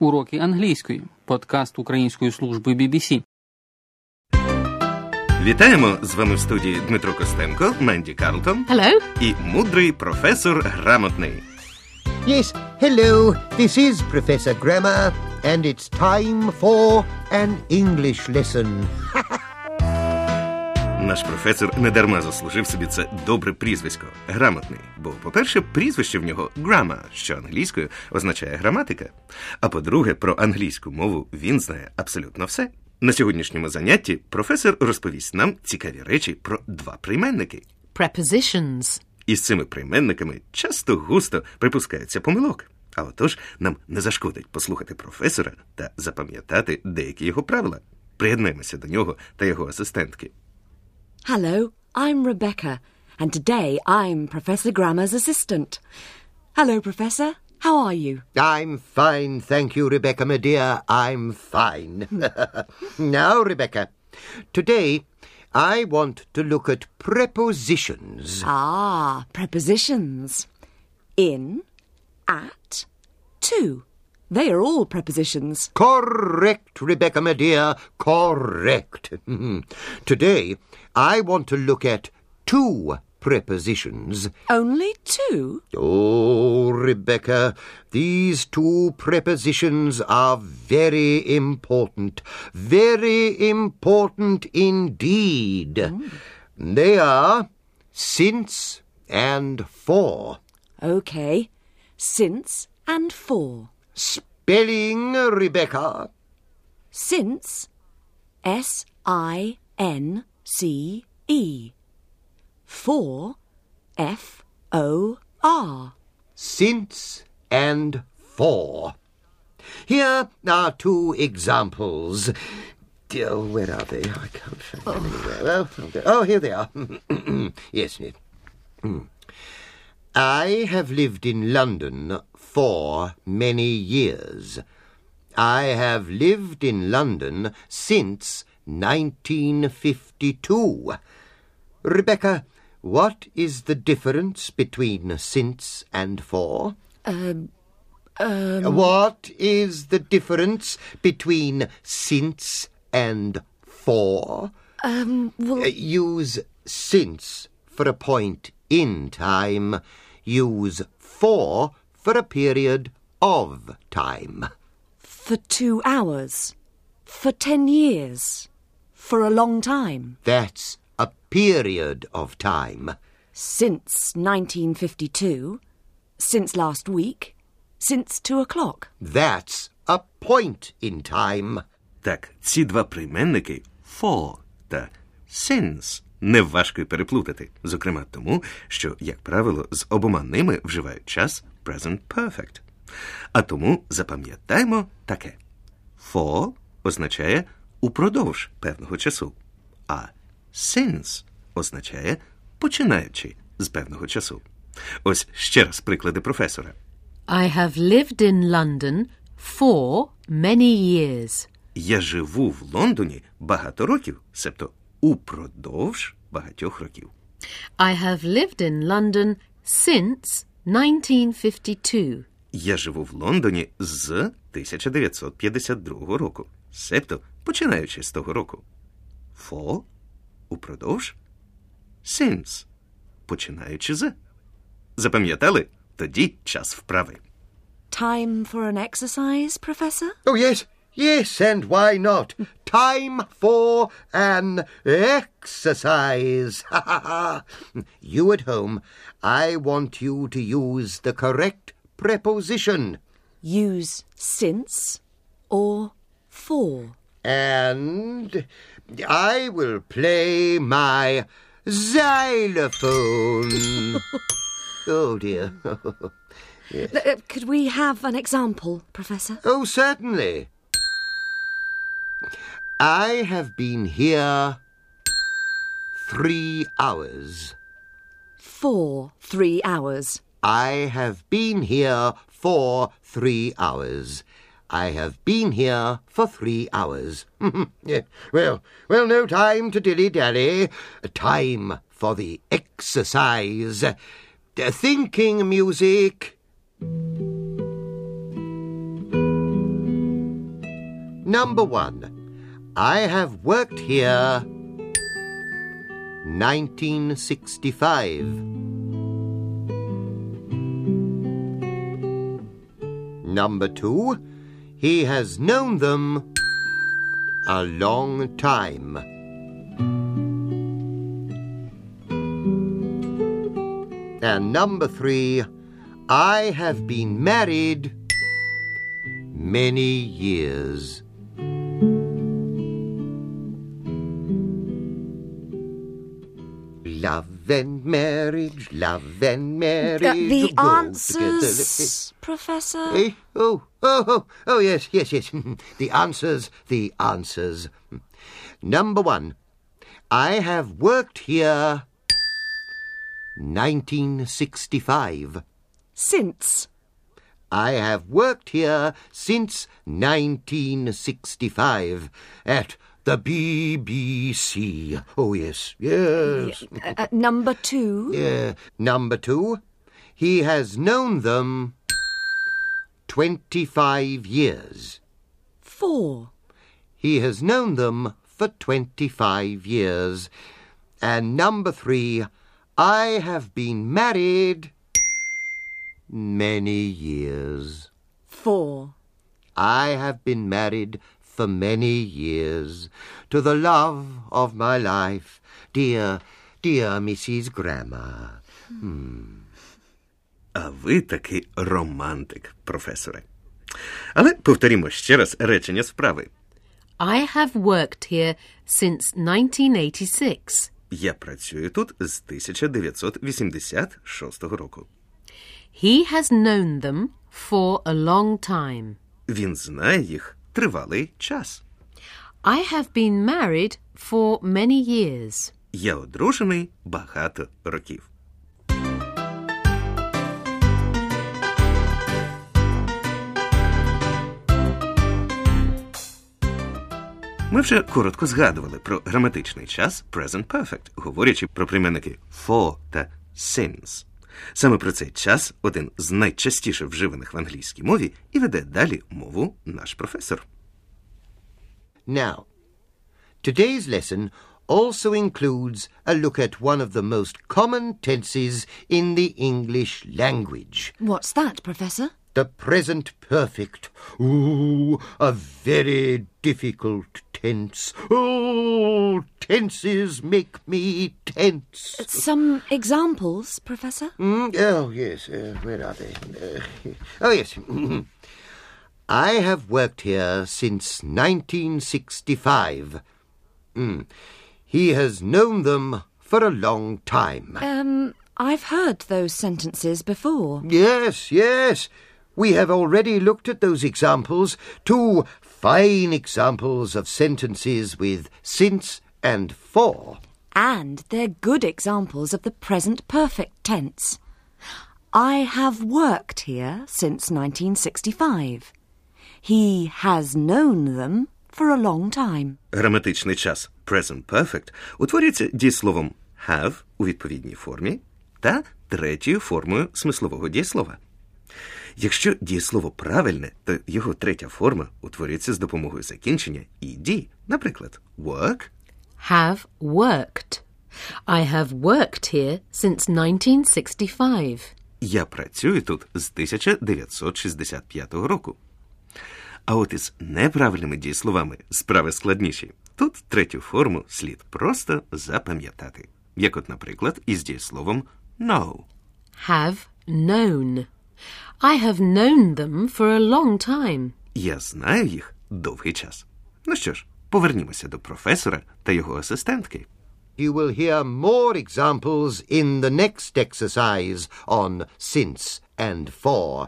Уроки англійської. Подкаст Української служби BBC. Вітаємо з вами в студії Дмитро Костенко, Менді Карлтон Hello. і мудрий професор грамотний. Yes, hello, this is Professor Grammar, and it's time for an English lesson. Наш професор недарма заслужив собі це добре прізвисько грамотний. Бо, по-перше, прізвище в нього грама, що англійською означає граматика. А по-друге, про англійську мову він знає абсолютно все. На сьогоднішньому занятті професор розповість нам цікаві речі про два прийменники. Prepositions. І з цими прийменниками часто густо припускаються помилок. А отож нам не зашкодить послухати професора та запам'ятати деякі його правила. Приєднаємося до нього та його асистентки. Hello, I'm Rebecca, and today I'm Professor Grammar's assistant. Hello, Professor. How are you? I'm fine, thank you, Rebecca, my dear. I'm fine. now, Rebecca, today I want to look at prepositions. Ah, prepositions. In, at, to. They are all prepositions. Correct, Rebecca, my dear, correct. Today, I want to look at two prepositions. Only two? Oh, Rebecca, these two prepositions are very important. Very important indeed. Hmm. They are since and for. Okay. Since and for. Spelling, Rebecca. Since, S I N C E. For, F O R. Since and for. Here are two examples. Oh, where are they? I can't find them anywhere. Okay. Oh, here they are. yes, yes. Hmm. I have lived in London for many years. I have lived in London since 1952. Rebecca, what is the difference between since and for? Um, um... What is the difference between since and for? Um, well, Uh, use since for a point in time. Use for for a period of time. for two hours. For ten years. For a long time. That's a period of time. Since 1952. Since last week. Since two o'clock. That's a point in time. Так, ці два прийменники for та since неважко й переплутати, зокрема тому, що, як правило, з обома ними вживають час present perfect. А тому запам'ятаймо таке: for означає упродовж певного часу, а since означає починаючи з певного часу. Ось ще раз приклади професора. I have lived in London for many years. Я живу в Лондоні багато років, себто упродовж багатьох років. I have lived in London since 1952. Я живу в Лондоні з 1952 року, себто починаючи з того року. For – упродовж, since – починаючи з. Запам'ятали? Тоді час вправи. Time for an exercise, Professor? Oh, yes, yes, and why not? Time for an exercise. Ha ha ha. You at home, I want you to use the correct preposition. Use since or for. And I will play my xylophone. oh, dear. Uh, could we have an example, Professor? Oh, certainly. I have been here three hours. For three hours. I have been here for three hours. I have been here for three hours. yeah. Well, well, no time to dilly dally. Time for the exercise. Thinking music. Number one. I have worked here 1965. Number two. He has known them a long time. And number three, I have been married many years. Love and marriage, love and marriage. Uh, the go answers, Professor? Eh? Oh, oh, oh, oh, yes, yes, yes. the answers, the answers. Number one, I have worked here 1965. Since. I have worked here since 1965 at the BBC. Oh, yes, yes. Uh, uh, number two. Yeah. Number two, he has known them 25 years. For. He has known them for 25 years. And number three, I have been married many years. For. I have been married for many years to the love of my life, dear, dear Mrs. Grammar. А ви таки романтик, професоре. Але повторімо ще раз речення справи. I have worked here since 1986. Я працюю тут з 1986 року. He has known them for a long time. Він знає їх тривалий час. I have been married for many years. Я одружений багато років. Ми вже коротко згадували про граматичний час present perfect, говорячи про прийменники for та since. Саме про цей час один з найчастіше вживаних в англійській мові і веде далі мову наш професор. Now, today's lesson also includes a look at one of the most common tenses in the English language. What's that, Professor? The present perfect. Ooh, a very difficult tense. Oh, tenses make me tense. Some examples, Professor? Mm, oh, yes. Uh, where are they? Uh, oh, yes. I have worked here since 1965. Mm. He has known them for a long time. Um, I've heard those sentences before. Yes, yes. We have already looked at those examples. Two fine examples of sentences with since and for. And they're good examples of the present perfect tense. I have worked here since 1965. He has known them for a long time. Граматичний час present perfect утворюється дієсловом have у відповідній формі та третьою формою смислового дієслова. Якщо дієслово правильне, то його третя форма утворюється з допомогою закінчення «ed». Наприклад, work Have worked. I have worked here since 1965. Я працюю тут з 1965 року. А от із неправильними дієсловами справи складніші. Тут третю форму слід просто запам'ятати. Як от, наприклад, із дієсловом know. Have known. I have known them for a long time. Я знаю їх довгий час. Ну що ж, повернімося до професора та його асистентки. You will hear more examples in the next exercise on since and for.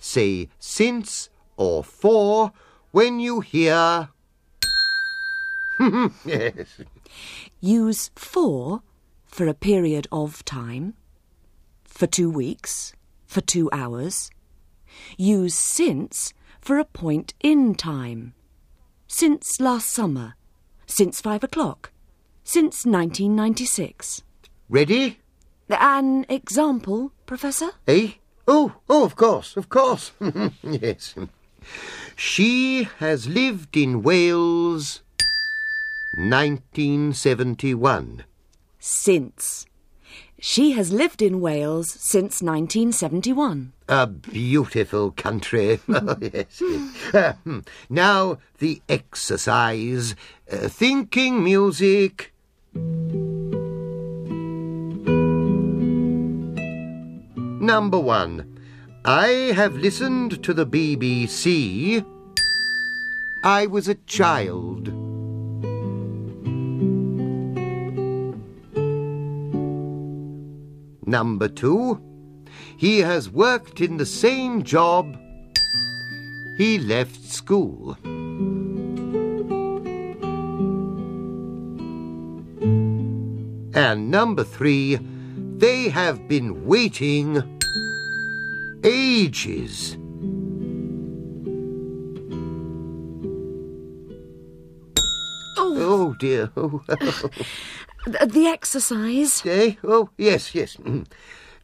Say since or for when you hear. yes. Use for for a period of time, for two weeks, for two hours. Use since for a point in time. Since last summer, since five o'clock, since 1996. Ready? An example, Professor? Eh? Oh, oh, of course, of course. yes. She has lived in Wales 1971. Since. She has lived in Wales since 1971. A beautiful country. Oh, yes, now the exercise. Uh, thinking music. Number one. I have listened to the BBC. I was a child. Number two. He has worked in the same job. He left school. And number three, they have been waiting ages. Oh, oh dear. Oh, Th- The exercise. eh? oh yes, yes. Mm.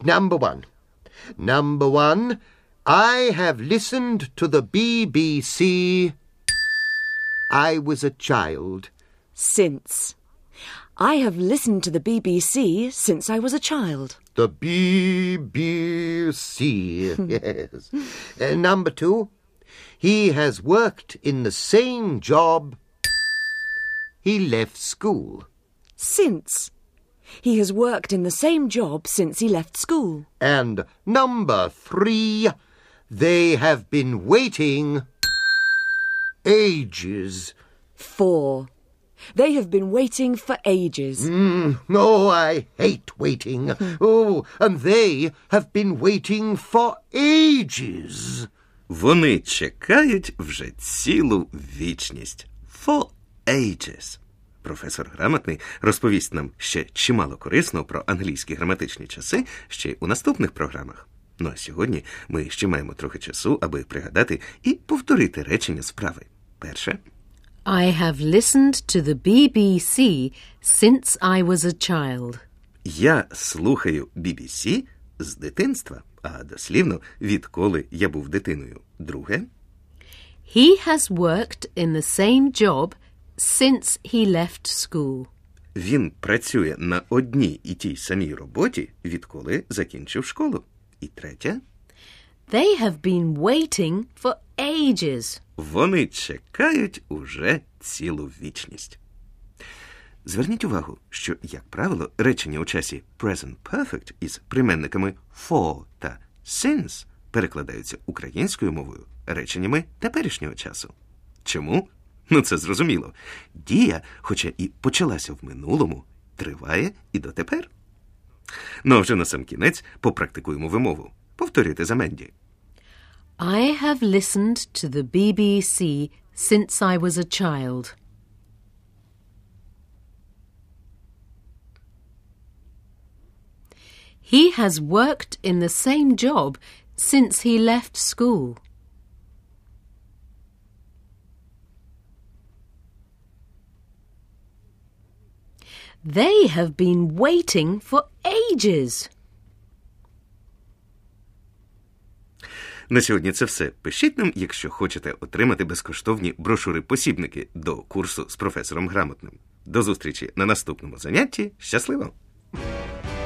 Number one. Number one, I have listened to the BBC. I was a child. Since. I have listened to the BBC since I was a child. The BBC. yes. Uh, number two, he has worked in the same job. He left school since. He has worked in the same job since he left school. And number three, they have been waiting ages. For. They have been waiting for ages. Mm, oh, I hate waiting. Hmm. oh, and they have been waiting for ages. Вони чекають вже цілу вічність. For ages. Професор грамотний розповість нам ще чимало корисного про англійські граматичні часи ще й у наступних програмах. Ну а сьогодні ми ще маємо трохи часу, аби пригадати і повторити речення справи. Перше. I have listened to the BBC since I was a child. Я слухаю BBC з дитинства, а дослівно відколи я був дитиною. Друге. He has worked in the same job since he left school. Він працює на одній і тій самій роботі, відколи закінчив школу. І третє. They have been waiting for ages. Вони чекають уже цілу вічність. Зверніть увагу, що, як правило, речення у часі present perfect із прийменниками for та since перекладаються українською мовою реченнями теперішнього часу. Чому? Ну, це зрозуміло. Дія, хоча і почалася в минулому, триває і дотепер. Ну, а вже на сам кінець попрактикуємо вимову. Повторюйте за Менді. I have listened to the BBC since I was a child. He has worked in the same job since he left school. They have been waiting for ages. На сьогодні це все. Пишіть нам, якщо хочете отримати безкоштовні брошури-посібники до курсу з професором грамотним. До зустрічі на наступному занятті. Щасливо!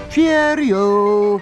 Cheerio.